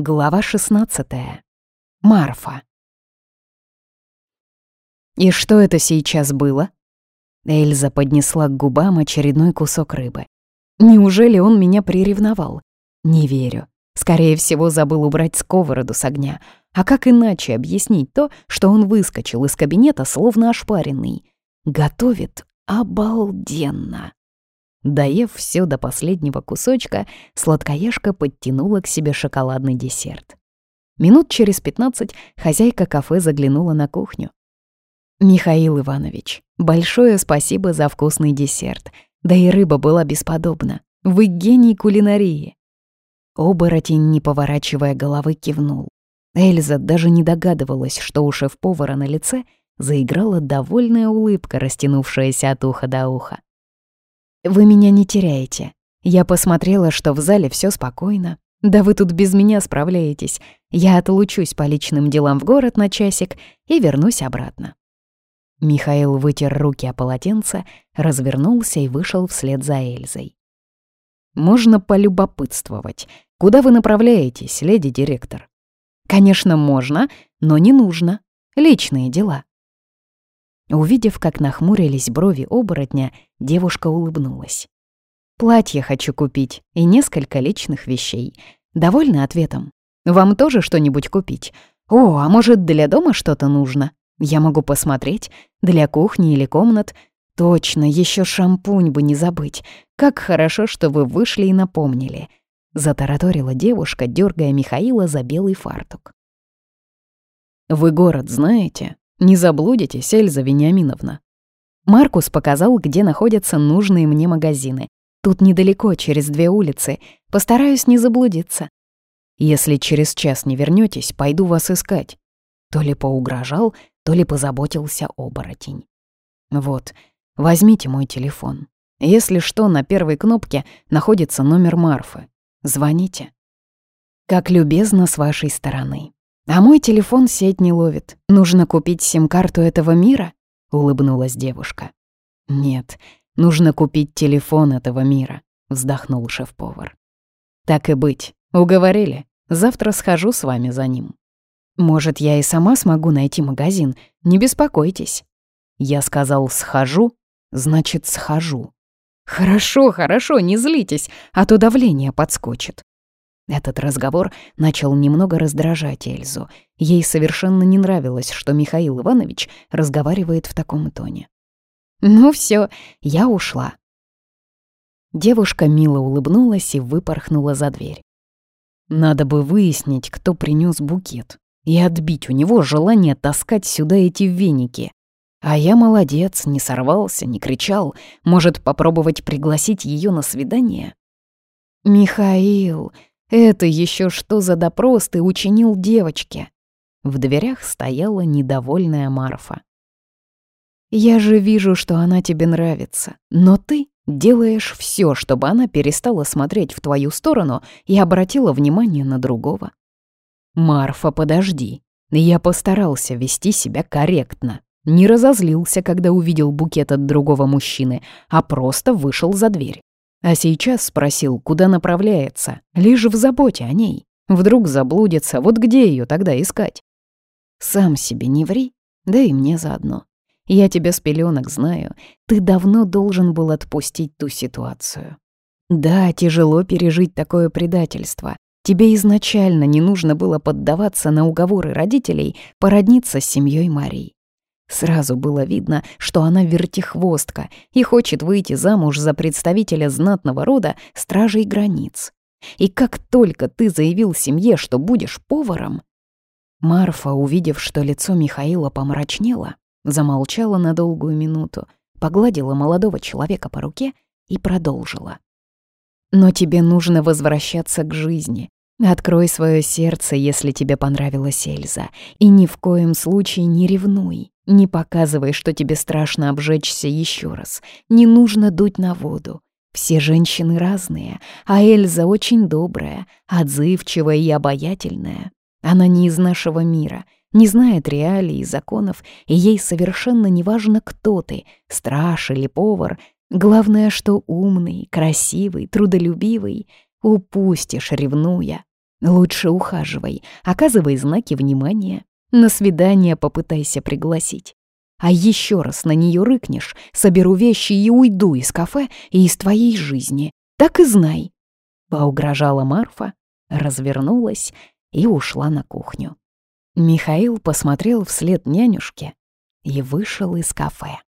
Глава 16. Марфа. «И что это сейчас было?» Эльза поднесла к губам очередной кусок рыбы. «Неужели он меня приревновал? Не верю. Скорее всего, забыл убрать сковороду с огня. А как иначе объяснить то, что он выскочил из кабинета, словно ошпаренный? Готовит обалденно!» Доев все до последнего кусочка, сладкоежка подтянула к себе шоколадный десерт. Минут через пятнадцать хозяйка кафе заглянула на кухню. «Михаил Иванович, большое спасибо за вкусный десерт. Да и рыба была бесподобна. Вы гений кулинарии». Оборотень, не поворачивая головы, кивнул. Эльза даже не догадывалась, что у шеф-повара на лице заиграла довольная улыбка, растянувшаяся от уха до уха. Вы меня не теряете. Я посмотрела, что в зале все спокойно. Да вы тут без меня справляетесь. Я отлучусь по личным делам в город на часик и вернусь обратно». Михаил вытер руки о полотенце, развернулся и вышел вслед за Эльзой. «Можно полюбопытствовать. Куда вы направляетесь, леди директор?» «Конечно, можно, но не нужно. Личные дела». Увидев, как нахмурились брови оборотня, девушка улыбнулась. «Платье хочу купить и несколько личных вещей. Довольны ответом? Вам тоже что-нибудь купить? О, а может, для дома что-то нужно? Я могу посмотреть. Для кухни или комнат. Точно, еще шампунь бы не забыть. Как хорошо, что вы вышли и напомнили». Затараторила девушка, дергая Михаила за белый фартук. «Вы город знаете?» Не заблудитесь, Эльза Вениаминовна. Маркус показал, где находятся нужные мне магазины. Тут недалеко, через две улицы. Постараюсь не заблудиться. Если через час не вернетесь, пойду вас искать. То ли поугрожал, то ли позаботился оборотень. Вот, возьмите мой телефон. Если что, на первой кнопке находится номер Марфы. Звоните. Как любезно с вашей стороны. «А мой телефон сеть не ловит. Нужно купить сим-карту этого мира?» — улыбнулась девушка. «Нет, нужно купить телефон этого мира», — вздохнул шеф-повар. «Так и быть, уговорили. Завтра схожу с вами за ним». «Может, я и сама смогу найти магазин? Не беспокойтесь». Я сказал «схожу», значит «схожу». «Хорошо, хорошо, не злитесь, а то давление подскочит». Этот разговор начал немного раздражать Эльзу. Ей совершенно не нравилось, что Михаил Иванович разговаривает в таком тоне. «Ну все, я ушла». Девушка мило улыбнулась и выпорхнула за дверь. Надо бы выяснить, кто принес букет, и отбить у него желание таскать сюда эти веники. А я молодец, не сорвался, не кричал. Может, попробовать пригласить ее на свидание? «Михаил, это еще что за допрос ты учинил девочке? В дверях стояла недовольная Марфа. «Я же вижу, что она тебе нравится, но ты делаешь все, чтобы она перестала смотреть в твою сторону и обратила внимание на другого». «Марфа, подожди. Я постарался вести себя корректно. Не разозлился, когда увидел букет от другого мужчины, а просто вышел за дверь. А сейчас спросил, куда направляется, лишь в заботе о ней. Вдруг заблудится, вот где ее тогда искать? Сам себе не ври, да и мне заодно. Я тебя с пеленок знаю, ты давно должен был отпустить ту ситуацию. Да, тяжело пережить такое предательство. Тебе изначально не нужно было поддаваться на уговоры родителей породниться с семьей Марии. Сразу было видно, что она вертихвостка и хочет выйти замуж за представителя знатного рода стражей границ. И как только ты заявил семье, что будешь поваром... Марфа, увидев, что лицо Михаила помрачнело, замолчала на долгую минуту, погладила молодого человека по руке и продолжила. «Но тебе нужно возвращаться к жизни. Открой свое сердце, если тебе понравилась Эльза, и ни в коем случае не ревнуй. Не показывай, что тебе страшно обжечься еще раз. Не нужно дуть на воду. Все женщины разные, а Эльза очень добрая, отзывчивая и обаятельная. Она не из нашего мира, не знает реалий и законов, и ей совершенно не важно, кто ты, страж или повар. Главное, что умный, красивый, трудолюбивый. Упустишь, ревнуя. Лучше ухаживай, оказывай знаки внимания. На свидание попытайся пригласить. А еще раз на нее рыкнешь, соберу вещи и уйду из кафе и из твоей жизни. Так и знай. Поугрожала Марфа, развернулась и ушла на кухню. Михаил посмотрел вслед нянюшке и вышел из кафе.